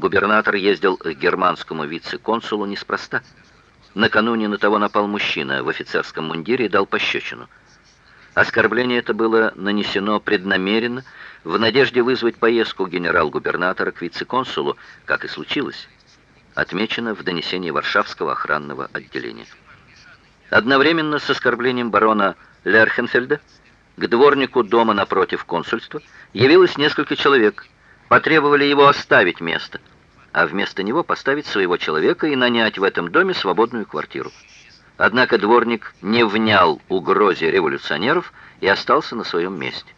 Губернатор ездил к германскому вице-консулу неспроста. Накануне на того напал мужчина в офицерском мундире и дал пощечину. Оскорбление это было нанесено преднамеренно, в надежде вызвать поездку генерал-губернатора к вице-консулу, как и случилось, отмечено в донесении Варшавского охранного отделения. Одновременно с оскорблением барона Лерхенфельда к дворнику дома напротив консульства явилось несколько человек, потребовали его оставить место, а вместо него поставить своего человека и нанять в этом доме свободную квартиру. Однако дворник не внял угрозе революционеров и остался на своем месте.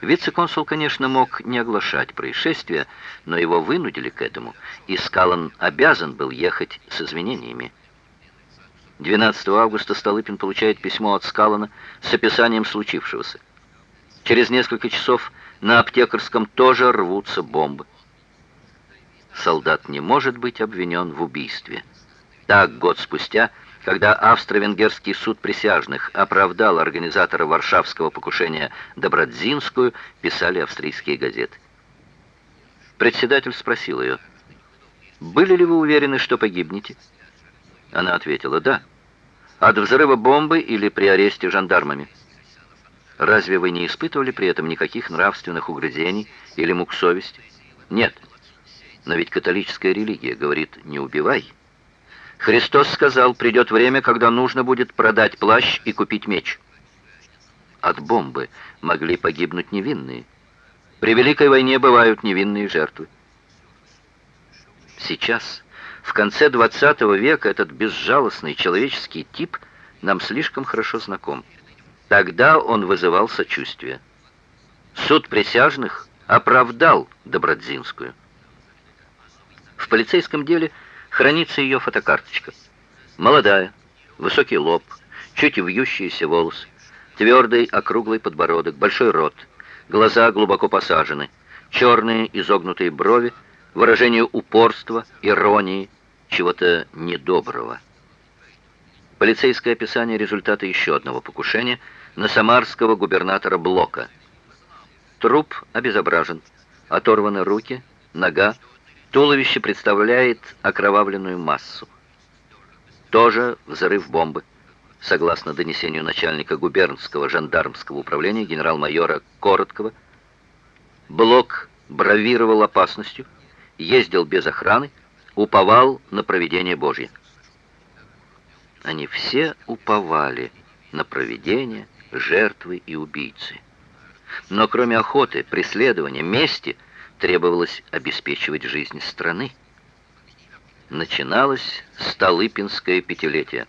Вице-консул, конечно, мог не оглашать происшествия, но его вынудили к этому, и Скалан обязан был ехать с извинениями. 12 августа Столыпин получает письмо от Скалана с описанием случившегося. Через несколько часов на аптекарском тоже рвутся бомбы. Солдат не может быть обвинен в убийстве. Так, год спустя, когда австро-венгерский суд присяжных оправдал организатора варшавского покушения Добродзинскую, писали австрийские газеты. Председатель спросил ее, «Были ли вы уверены, что погибнете?» Она ответила, «Да». «От взрыва бомбы или при аресте жандармами?» «Разве вы не испытывали при этом никаких нравственных угрызений или мук совести?» «Нет». «Но ведь католическая религия говорит, не убивай». Христос сказал, придет время, когда нужно будет продать плащ и купить меч. От бомбы могли погибнуть невинные. При Великой войне бывают невинные жертвы. Сейчас, в конце 20 века, этот безжалостный человеческий тип нам слишком хорошо знаком. Тогда он вызывал сочувствие. Суд присяжных оправдал Добродзинскую. В полицейском деле – хранится ее фотокарточка. Молодая, высокий лоб, чуть вьющиеся волосы, твердый округлый подбородок, большой рот, глаза глубоко посажены, черные изогнутые брови, выражение упорства, иронии, чего-то недоброго. Полицейское описание результата еще одного покушения на самарского губернатора Блока. Труп обезображен, оторваны руки, нога, Туловище представляет окровавленную массу. Тоже взрыв бомбы. Согласно донесению начальника губернского жандармского управления генерал-майора Короткого, Блок бравировал опасностью, ездил без охраны, уповал на провидение Божье. Они все уповали на провидение, жертвы и убийцы. Но кроме охоты, преследования, мести – требовалось обеспечивать жизнь страны. Начиналось Столыпинское пятилетие.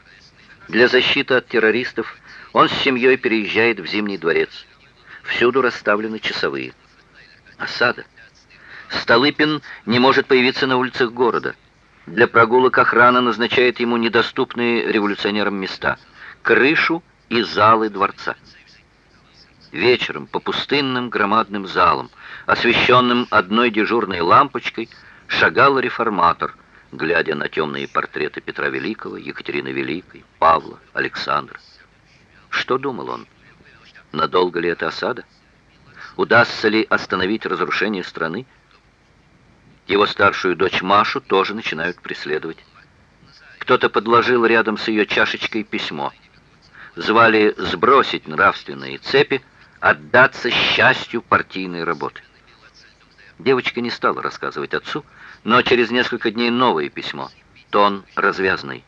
Для защиты от террористов он с семьей переезжает в Зимний дворец. Всюду расставлены часовые. Осада. Столыпин не может появиться на улицах города. Для прогулок охрана назначает ему недоступные революционерам места – крышу и залы дворца. Вечером по пустынным громадным залам, освещенным одной дежурной лампочкой, шагал реформатор, глядя на темные портреты Петра Великого, Екатерины Великой, Павла, Александра. Что думал он? Надолго ли это осада? Удастся ли остановить разрушение страны? Его старшую дочь Машу тоже начинают преследовать. Кто-то подложил рядом с ее чашечкой письмо. Звали сбросить нравственные цепи, отдаться счастью партийной работы. Девочка не стала рассказывать отцу, но через несколько дней новое письмо. Тон развязный.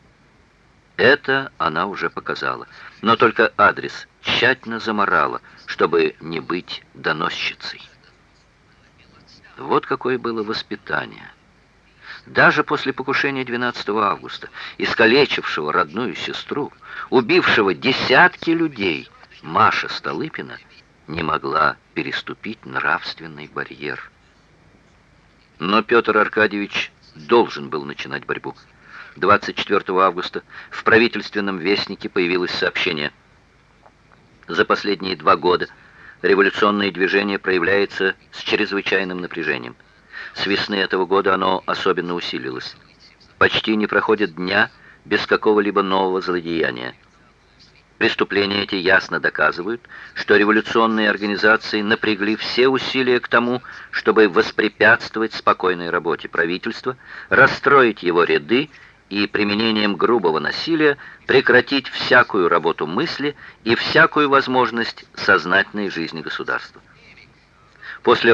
Это она уже показала, но только адрес тщательно заморала, чтобы не быть доносчицей. Вот какое было воспитание. Даже после покушения 12 августа, искалечившего родную сестру, убившего десятки людей, Маша Столыпина не могла переступить нравственный барьер. Но Петр Аркадьевич должен был начинать борьбу. 24 августа в правительственном вестнике появилось сообщение. За последние два года революционное движение проявляется с чрезвычайным напряжением. С весны этого года оно особенно усилилось. Почти не проходит дня без какого-либо нового злодеяния. Преступления эти ясно доказывают, что революционные организации напрягли все усилия к тому, чтобы воспрепятствовать спокойной работе правительства, расстроить его ряды и применением грубого насилия прекратить всякую работу мысли и всякую возможность сознательной жизни государства. После